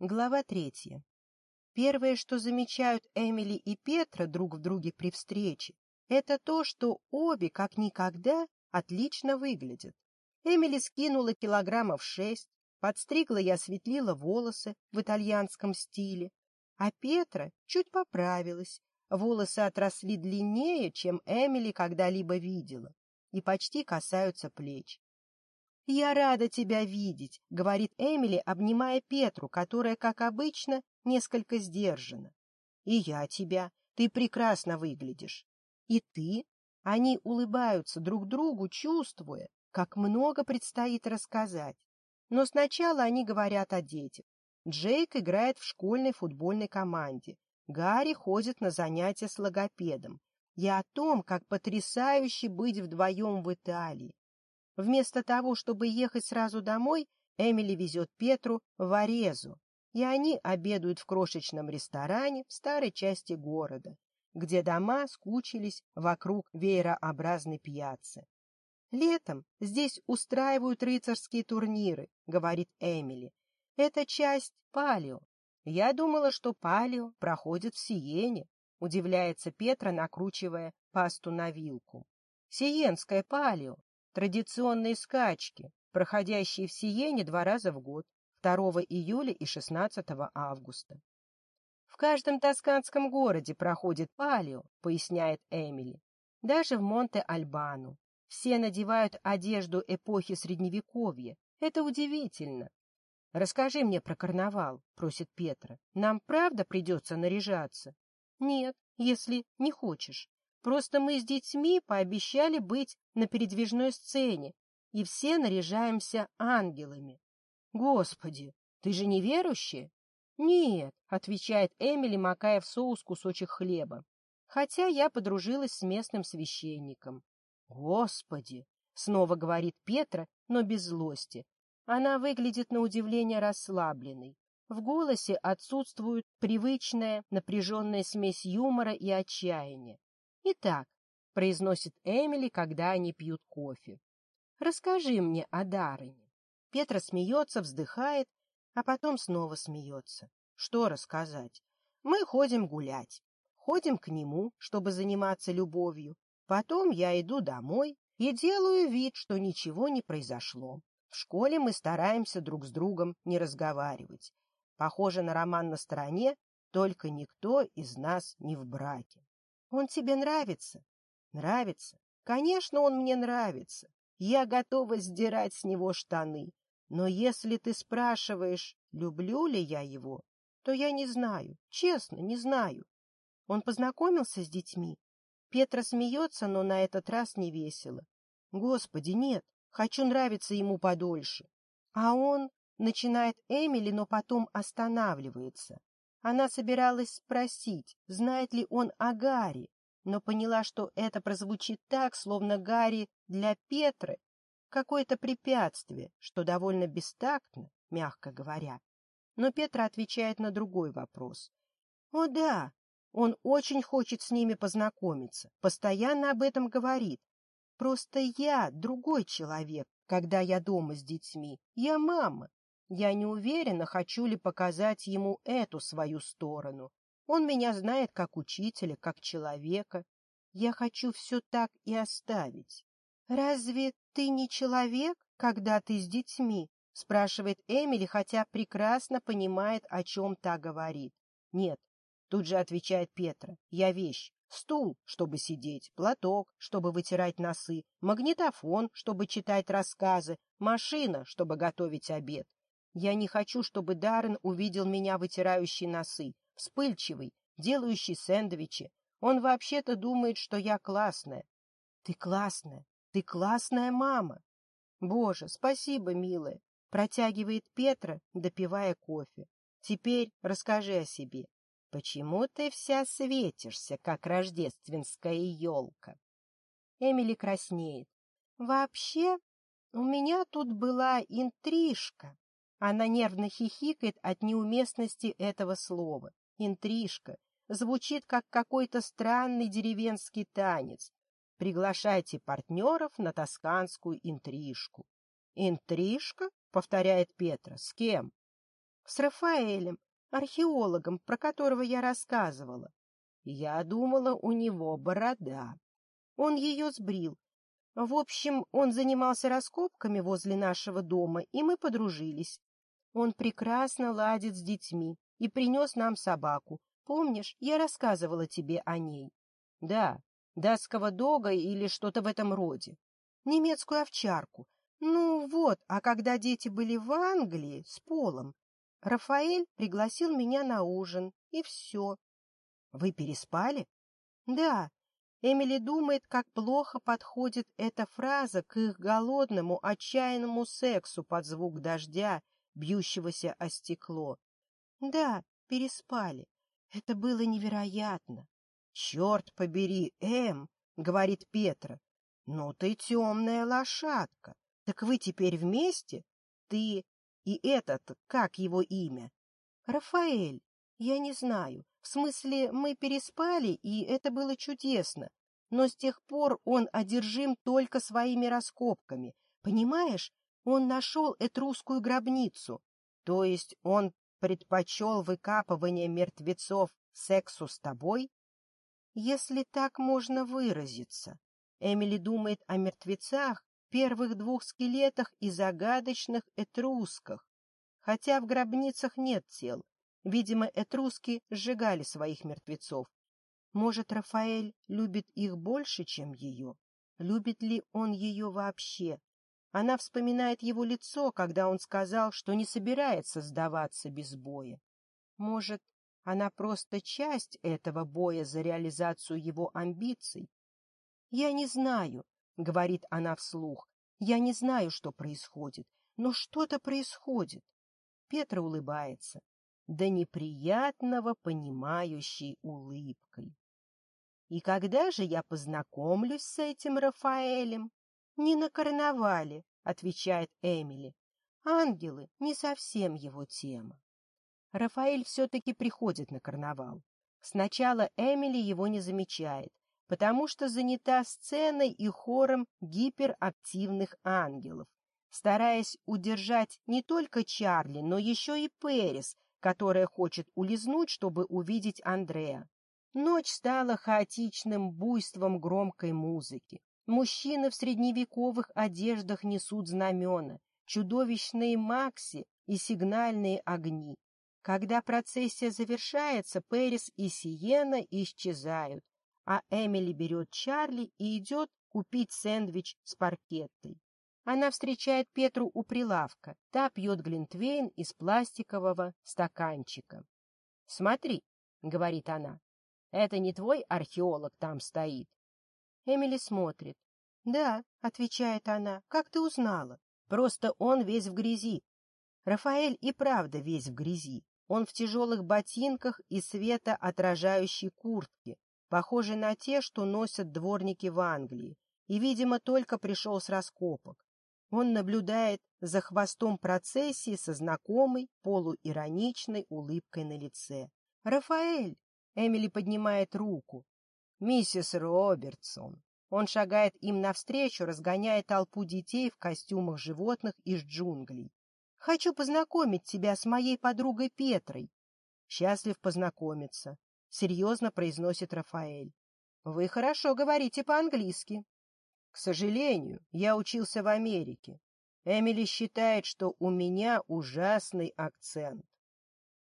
Глава третья. Первое, что замечают Эмили и Петра друг в друге при встрече, это то, что обе, как никогда, отлично выглядят. Эмили скинула килограммов шесть, подстригла и осветлила волосы в итальянском стиле, а Петра чуть поправилась. Волосы отросли длиннее, чем Эмили когда-либо видела, и почти касаются плеч. «Я рада тебя видеть», — говорит Эмили, обнимая Петру, которая, как обычно, несколько сдержана. «И я тебя. Ты прекрасно выглядишь. И ты?» Они улыбаются друг другу, чувствуя, как много предстоит рассказать. Но сначала они говорят о детях. Джейк играет в школьной футбольной команде. Гарри ходит на занятия с логопедом. И о том, как потрясающе быть вдвоем в Италии Вместо того, чтобы ехать сразу домой, Эмили везет Петру в Орезу, и они обедают в крошечном ресторане в старой части города, где дома скучились вокруг веерообразной пьяцы. «Летом здесь устраивают рыцарские турниры», — говорит Эмили. «Это часть палио. Я думала, что палио проходит в Сиене», — удивляется Петра, накручивая пасту на вилку. «Сиенское палио», традиционные скачки, проходящие в Сиене два раза в год, 2 июля и 16 августа. «В каждом тосканском городе проходит палио», — поясняет Эмили. «Даже в Монте-Альбану. Все надевают одежду эпохи Средневековья. Это удивительно». «Расскажи мне про карнавал», — просит Петра. «Нам правда придется наряжаться?» «Нет, если не хочешь». Просто мы с детьми пообещали быть на передвижной сцене, и все наряжаемся ангелами. Господи, ты же не верующая? Нет, отвечает Эмили, макая в соус кусочек хлеба. Хотя я подружилась с местным священником. Господи, снова говорит Петра, но без злости. Она выглядит на удивление расслабленной. В голосе отсутствует привычная напряженная смесь юмора и отчаяния. Итак, произносит Эмили, когда они пьют кофе. Расскажи мне о Дарыне. Петра смеется, вздыхает, а потом снова смеется. Что рассказать? Мы ходим гулять. Ходим к нему, чтобы заниматься любовью. Потом я иду домой и делаю вид, что ничего не произошло. В школе мы стараемся друг с другом не разговаривать. Похоже на роман на стороне, только никто из нас не в браке. Он тебе нравится? Нравится. Конечно, он мне нравится. Я готова сдирать с него штаны. Но если ты спрашиваешь, люблю ли я его, то я не знаю, честно, не знаю. Он познакомился с детьми. Петра смеется, но на этот раз не весело. Господи, нет, хочу нравиться ему подольше. А он начинает Эмили, но потом останавливается. Она собиралась спросить, знает ли он о Гарри, но поняла, что это прозвучит так, словно Гарри для Петры какое-то препятствие, что довольно бестактно, мягко говоря. Но Петра отвечает на другой вопрос. «О да, он очень хочет с ними познакомиться, постоянно об этом говорит. Просто я другой человек, когда я дома с детьми, я мама, я не уверена, хочу ли показать ему эту свою сторону. Он меня знает как учителя, как человека. Я хочу все так и оставить. — Разве ты не человек, когда ты с детьми? — спрашивает Эмили, хотя прекрасно понимает, о чем та говорит. — Нет, — тут же отвечает Петра, — я вещь. Стул, чтобы сидеть, платок, чтобы вытирать носы, магнитофон, чтобы читать рассказы, машина, чтобы готовить обед. Я не хочу, чтобы Даррен увидел меня вытирающий носы, вспыльчивый, делающий сэндвичи. Он вообще-то думает, что я классная. Ты классная, ты классная мама. Боже, спасибо, милая, протягивает Петра, допивая кофе. Теперь расскажи о себе. Почему ты вся светишься, как рождественская елка? Эмили краснеет. Вообще, у меня тут была интрижка. Она нервно хихикает от неуместности этого слова. Интрижка. Звучит, как какой-то странный деревенский танец. Приглашайте партнеров на тосканскую интрижку. «Интрижка?» — повторяет Петра. «С кем?» «С Рафаэлем, археологом, про которого я рассказывала». Я думала, у него борода. Он ее сбрил. В общем, он занимался раскопками возле нашего дома, и мы подружились. Он прекрасно ладит с детьми и принес нам собаку. Помнишь, я рассказывала тебе о ней? Да, датского дога или что-то в этом роде. Немецкую овчарку. Ну вот, а когда дети были в Англии, с Полом, Рафаэль пригласил меня на ужин, и все. Вы переспали? Да. Эмили думает, как плохо подходит эта фраза к их голодному, отчаянному сексу под звук дождя бьющегося о стекло. Да, переспали. Это было невероятно. «Черт побери, Эм!» — говорит Петра. «Ну ты темная лошадка! Так вы теперь вместе? Ты и этот, как его имя?» «Рафаэль. Я не знаю. В смысле, мы переспали, и это было чудесно. Но с тех пор он одержим только своими раскопками. Понимаешь, он нашел этрусскую гробницу, то есть он предпочел выкапывание мертвецов сексу с тобой? Если так можно выразиться. Эмили думает о мертвецах, первых двух скелетах и загадочных этрусках. Хотя в гробницах нет тел. Видимо, этруски сжигали своих мертвецов. Может, Рафаэль любит их больше, чем ее? Любит ли он ее вообще? Она вспоминает его лицо, когда он сказал, что не собирается сдаваться без боя. Может, она просто часть этого боя за реализацию его амбиций? «Я не знаю», — говорит она вслух, — «я не знаю, что происходит, но что-то происходит». Петра улыбается, да неприятного понимающей улыбкой. «И когда же я познакомлюсь с этим Рафаэлем?» не на карнавале, — отвечает Эмили. Ангелы — не совсем его тема. Рафаэль все-таки приходит на карнавал. Сначала Эмили его не замечает, потому что занята сценой и хором гиперактивных ангелов, стараясь удержать не только Чарли, но еще и Перис, которая хочет улизнуть, чтобы увидеть Андрея. Ночь стала хаотичным буйством громкой музыки. Мужчины в средневековых одеждах несут знамена, чудовищные макси и сигнальные огни. Когда процессия завершается, Пэрис и Сиена исчезают, а Эмили берет Чарли и идет купить сэндвич с паркеттой. Она встречает Петру у прилавка. Та пьет глинтвейн из пластикового стаканчика. «Смотри», — говорит она, — «это не твой археолог там стоит, Эмили смотрит. «Да», — отвечает она, — «как ты узнала? Просто он весь в грязи». Рафаэль и правда весь в грязи. Он в тяжелых ботинках и светоотражающей куртке, похожей на те, что носят дворники в Англии, и, видимо, только пришел с раскопок. Он наблюдает за хвостом процессии со знакомой полуироничной улыбкой на лице. «Рафаэль!» — Эмили поднимает руку. «Миссис Робертсон!» Он шагает им навстречу, разгоняя толпу детей в костюмах животных из джунглей. «Хочу познакомить тебя с моей подругой Петрой!» «Счастлив познакомиться!» — серьезно произносит Рафаэль. «Вы хорошо говорите по-английски!» «К сожалению, я учился в Америке. Эмили считает, что у меня ужасный акцент».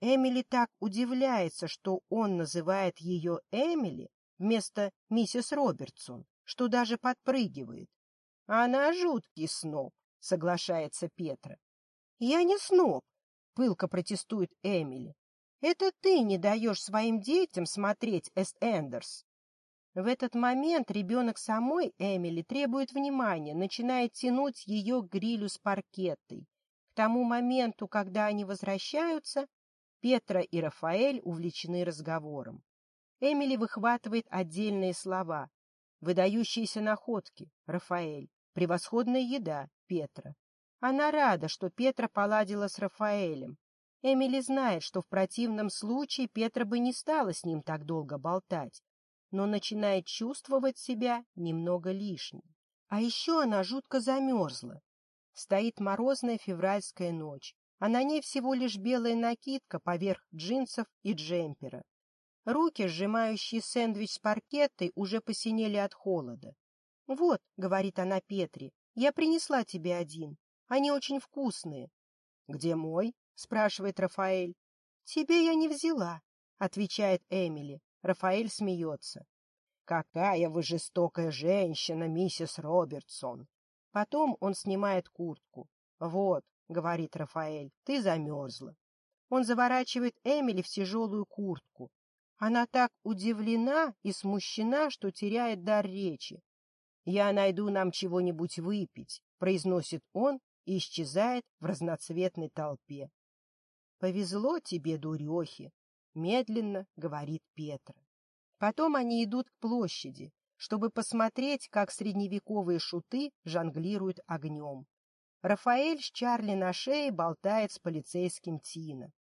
Эмили так удивляется, что он называет ее Эмили, вместо миссис Робертсон, что даже подпрыгивает. — Она жуткий сноб, — соглашается Петра. — Я не сноб, — пылко протестует Эмили. — Это ты не даешь своим детям смотреть Эст Эндерс. В этот момент ребенок самой Эмили требует внимания, начинает тянуть ее к грилю с паркетой. К тому моменту, когда они возвращаются, Петра и Рафаэль увлечены разговором. Эмили выхватывает отдельные слова. Выдающиеся находки — Рафаэль. Превосходная еда — Петра. Она рада, что Петра поладила с Рафаэлем. Эмили знает, что в противном случае Петра бы не стала с ним так долго болтать, но начинает чувствовать себя немного лишней. А еще она жутко замерзла. Стоит морозная февральская ночь, а на ней всего лишь белая накидка поверх джинсов и джемпера. Руки, сжимающие сэндвич с паркетой, уже посинели от холода. — Вот, — говорит она Петре, — я принесла тебе один. Они очень вкусные. — Где мой? — спрашивает Рафаэль. — Тебе я не взяла, — отвечает Эмили. Рафаэль смеется. — Какая вы жестокая женщина, миссис Робертсон! Потом он снимает куртку. — Вот, — говорит Рафаэль, — ты замерзла. Он заворачивает Эмили в тяжелую куртку. Она так удивлена и смущена, что теряет дар речи. «Я найду нам чего-нибудь выпить», — произносит он и исчезает в разноцветной толпе. «Повезло тебе, дурехи», — медленно говорит Петра. Потом они идут к площади, чтобы посмотреть, как средневековые шуты жонглируют огнем. Рафаэль с Чарли на шее болтает с полицейским Тина.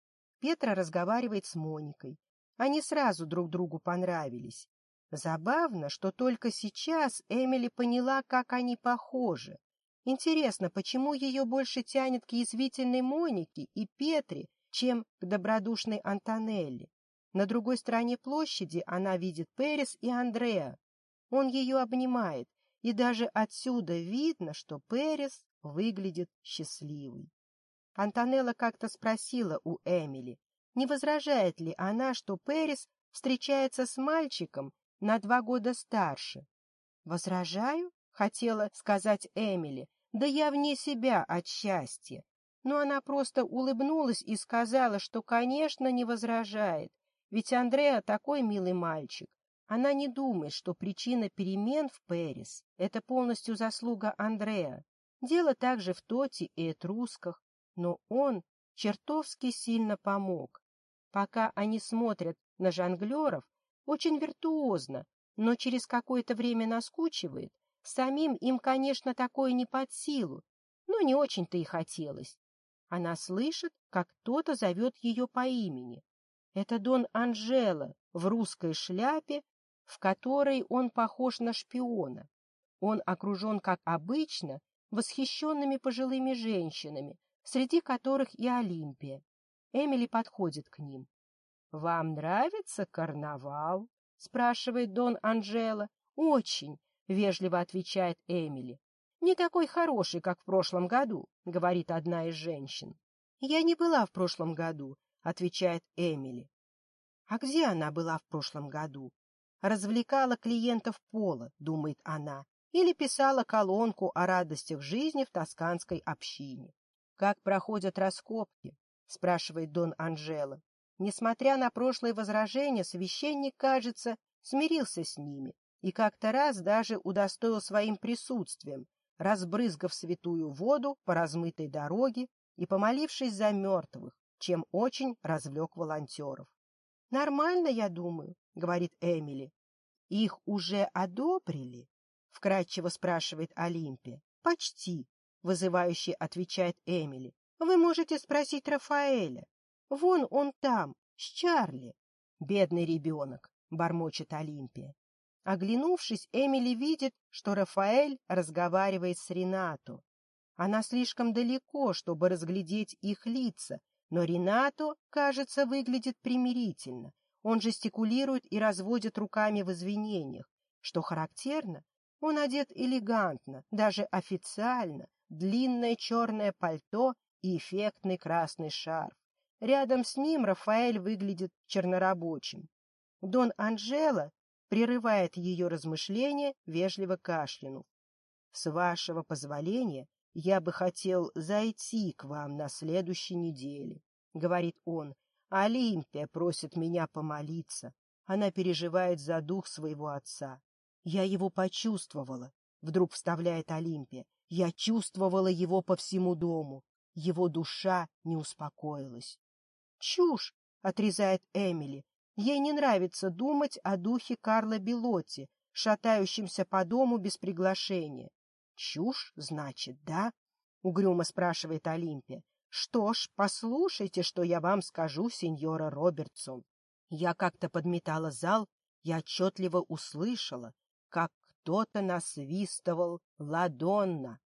Петра разговаривает с Моникой. Они сразу друг другу понравились. Забавно, что только сейчас Эмили поняла, как они похожи. Интересно, почему ее больше тянет к язвительной Монике и Петре, чем к добродушной Антонелли. На другой стороне площади она видит Перес и Андреа. Он ее обнимает, и даже отсюда видно, что Перес выглядит счастливой. Антонелла как-то спросила у Эмили, не возражает ли она, что Перис встречается с мальчиком на два года старше. «Возражаю?» — хотела сказать Эмили. «Да я вне себя от счастья». Но она просто улыбнулась и сказала, что, конечно, не возражает, ведь Андреа такой милый мальчик. Она не думает, что причина перемен в Перис — это полностью заслуга Андреа. Дело также в Тоте и Этрусках, но он чертовски сильно помог. Пока они смотрят на жонглеров, очень виртуозно, но через какое-то время наскучивает. Самим им, конечно, такое не под силу, но не очень-то и хотелось. Она слышит, как кто-то зовет ее по имени. Это Дон Анжела в русской шляпе, в которой он похож на шпиона. Он окружен, как обычно, восхищенными пожилыми женщинами, среди которых и Олимпия. Эмили подходит к ним. «Вам нравится карнавал?» — спрашивает Дон Анжела. «Очень», — вежливо отвечает Эмили. «Не такой хороший, как в прошлом году», — говорит одна из женщин. «Я не была в прошлом году», — отвечает Эмили. «А где она была в прошлом году?» «Развлекала клиентов пола», — думает она, или писала колонку о радостях жизни в тосканской общине. Как проходят раскопки, — спрашивает Дон Анжела. Несмотря на прошлые возражения, священник, кажется, смирился с ними и как-то раз даже удостоил своим присутствием, разбрызгав святую воду по размытой дороге и помолившись за мертвых, чем очень развлек волонтеров. «Нормально, я думаю», — говорит Эмили. «Их уже одобрили?» — вкратчиво спрашивает Олимпия. «Почти», — вызывающе отвечает Эмили. Вы можете спросить Рафаэля. Вон он там, с Чарли. Бедный ребенок, бормочет Олимпия. Оглянувшись, Эмили видит, что Рафаэль разговаривает с Ренату. Она слишком далеко, чтобы разглядеть их лица, но Ренато, кажется, выглядит примирительно. Он жестикулирует и разводит руками в извинениях. Что характерно, он одет элегантно, даже официально. Длинное черное пальто и эффектный красный шарф. Рядом с ним Рафаэль выглядит чернорабочим. Дон Анжела прерывает ее размышления, вежливо кашлянув. «С вашего позволения я бы хотел зайти к вам на следующей неделе», — говорит он. «Олимпия просит меня помолиться. Она переживает за дух своего отца. Я его почувствовала», — вдруг вставляет Олимпия. «Я чувствовала его по всему дому. Его душа не успокоилась. «Чушь!» — отрезает Эмили. Ей не нравится думать о духе Карла Белотти, шатающемся по дому без приглашения. «Чушь, значит, да?» — угрюмо спрашивает Олимпия. «Что ж, послушайте, что я вам скажу, сеньора Робертсон. Я как-то подметала зал, я отчетливо услышала, как кто-то насвистывал «Ладонна».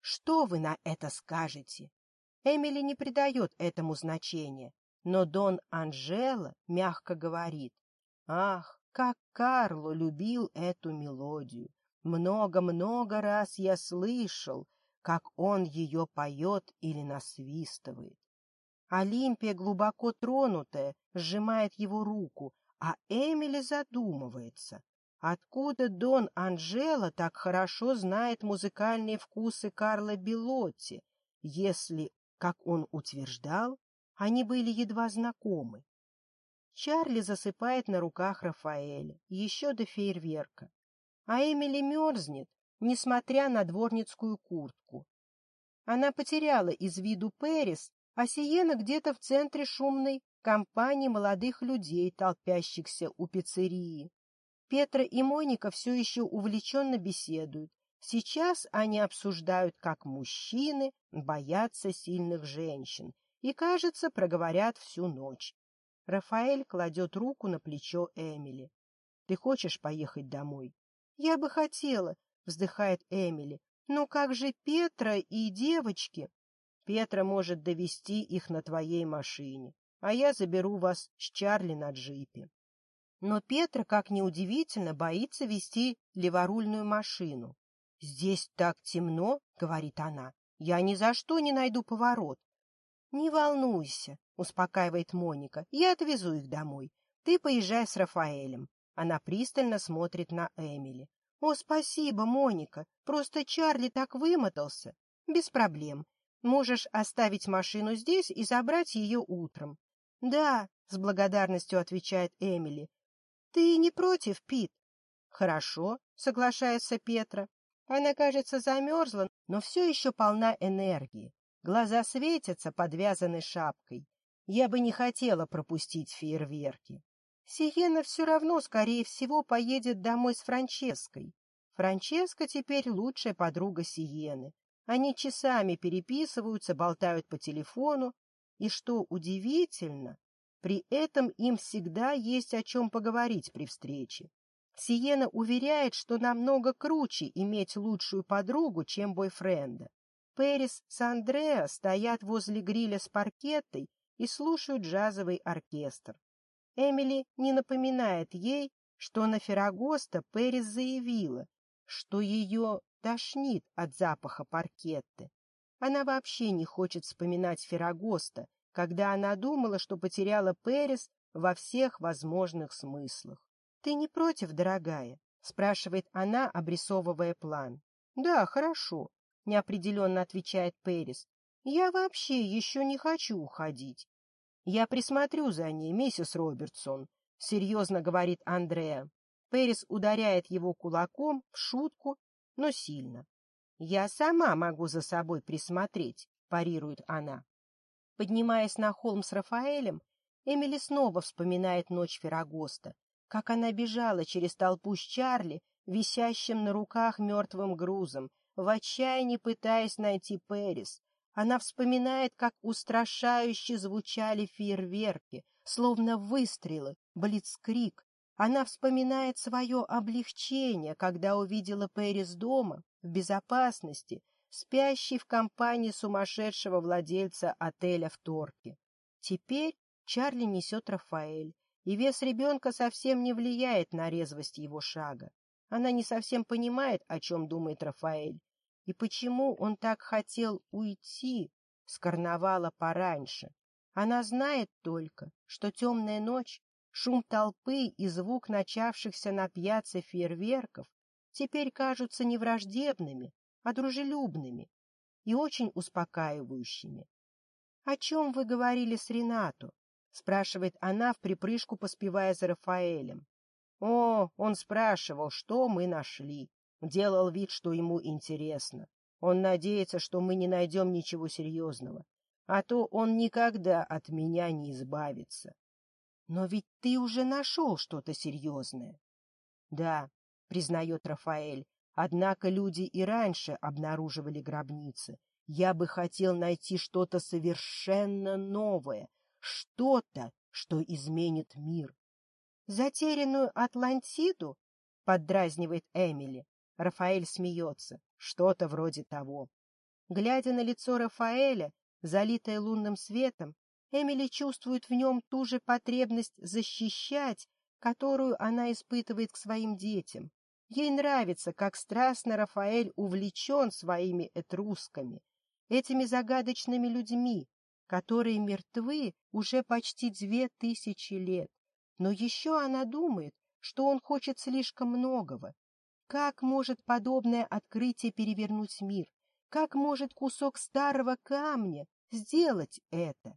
Что вы на это скажете?» Эмили не придает этому значения, но Дон Анжела мягко говорит, «Ах, как Карло любил эту мелодию! Много-много раз я слышал, как он ее поет или насвистывает». Олимпия, глубоко тронутая, сжимает его руку, а Эмили задумывается. Откуда Дон Анжела так хорошо знает музыкальные вкусы Карла Белотти, если как он утверждал, они были едва знакомы. Чарли засыпает на руках Рафаэля еще до фейерверка, а Эмили мерзнет, несмотря на дворницкую куртку. Она потеряла из виду Перес, а Сиена где-то в центре шумной компании молодых людей, толпящихся у пиццерии. Петра и Моника все еще увлеченно беседуют, Сейчас они обсуждают, как мужчины боятся сильных женщин, и, кажется, проговорят всю ночь. Рафаэль кладет руку на плечо Эмили. — Ты хочешь поехать домой? — Я бы хотела, — вздыхает Эмили. — Но как же Петра и девочки? — Петра может довести их на твоей машине, а я заберу вас с Чарли на джипе. Но Петра, как неудивительно, боится вести леворульную машину. «Здесь так темно», — говорит она, — «я ни за что не найду поворот». «Не волнуйся», — успокаивает Моника, — «я отвезу их домой. Ты поезжай с Рафаэлем». Она пристально смотрит на Эмили. «О, спасибо, Моника, просто Чарли так вымотался». «Без проблем. Можешь оставить машину здесь и забрать ее утром». «Да», — с благодарностью отвечает Эмили. «Ты не против, Пит?» «Хорошо», — соглашается Петра. Она, кажется, замерзла, но все еще полна энергии. Глаза светятся подвязанной шапкой. Я бы не хотела пропустить фейерверки. Сиена все равно, скорее всего, поедет домой с Франческой. Франческа теперь лучшая подруга Сиены. Они часами переписываются, болтают по телефону. И что удивительно, при этом им всегда есть о чем поговорить при встрече. Сиена уверяет, что намного круче иметь лучшую подругу, чем бойфренда. Перес с Андреа стоят возле гриля с паркетой и слушают джазовый оркестр. Эмили не напоминает ей, что на Феррагоста Перес заявила, что ее тошнит от запаха паркетты. Она вообще не хочет вспоминать Феррагоста, когда она думала, что потеряла Перес во всех возможных смыслах. «Ты не против, дорогая?» — спрашивает она, обрисовывая план. «Да, хорошо», — неопределенно отвечает Пэрис. «Я вообще еще не хочу уходить. Я присмотрю за ней, миссис Робертсон», — серьезно говорит Андреа. Пэрис ударяет его кулаком в шутку, но сильно. «Я сама могу за собой присмотреть», — парирует она. Поднимаясь на холм с Рафаэлем, Эмили снова вспоминает ночь Феррагоста, как она бежала через толпу с Чарли, висящим на руках мертвым грузом, в отчаянии пытаясь найти Пэрис. Она вспоминает, как устрашающе звучали фейерверки, словно выстрелы, блицкрик. Она вспоминает свое облегчение, когда увидела Пэрис дома, в безопасности, спящей в компании сумасшедшего владельца отеля в Торке. Теперь Чарли несет Рафаэль и вес ребенка совсем не влияет на резвость его шага. Она не совсем понимает, о чем думает Рафаэль, и почему он так хотел уйти с карнавала пораньше. Она знает только, что темная ночь, шум толпы и звук начавшихся на пьяце фейерверков теперь кажутся не враждебными, а дружелюбными и очень успокаивающими. — О чем вы говорили с Ренату? — спрашивает она в припрыжку, поспевая за Рафаэлем. О, он спрашивал, что мы нашли. Делал вид, что ему интересно. Он надеется, что мы не найдем ничего серьезного. А то он никогда от меня не избавится. Но ведь ты уже нашел что-то серьезное. Да, признает Рафаэль, однако люди и раньше обнаруживали гробницы. Я бы хотел найти что-то совершенно новое — что-то, что изменит мир. Затерянную Атлантиду, поддразнивает Эмили. Рафаэль смеется, что-то вроде того. Глядя на лицо Рафаэля, залитое лунным светом, Эмили чувствует в нем ту же потребность защищать, которую она испытывает к своим детям. Ей нравится, как страстно Рафаэль увлечен своими этрусками, этими загадочными людьми, которые мертвы уже почти две тысячи лет. Но еще она думает, что он хочет слишком многого. Как может подобное открытие перевернуть мир? Как может кусок старого камня сделать это?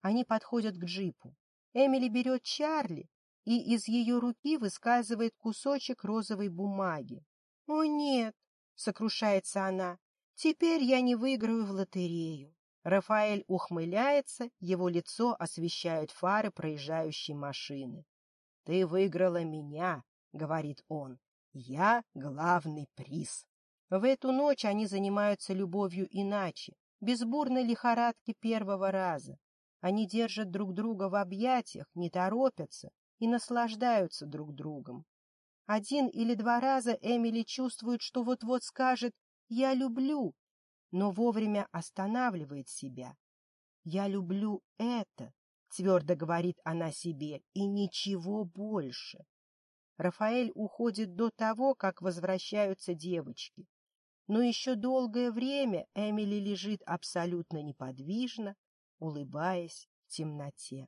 Они подходят к джипу. Эмили берет Чарли и из ее руки высказывает кусочек розовой бумаги. — О, нет! — сокрушается она. — Теперь я не выиграю в лотерею. Рафаэль ухмыляется, его лицо освещают фары проезжающей машины. «Ты выиграла меня», — говорит он. «Я главный приз». В эту ночь они занимаются любовью иначе, без бурной лихорадки первого раза. Они держат друг друга в объятиях, не торопятся и наслаждаются друг другом. Один или два раза Эмили чувствует, что вот-вот скажет «я люблю», но вовремя останавливает себя. «Я люблю это», — твердо говорит она себе, — «и ничего больше». Рафаэль уходит до того, как возвращаются девочки. Но еще долгое время Эмили лежит абсолютно неподвижно, улыбаясь в темноте.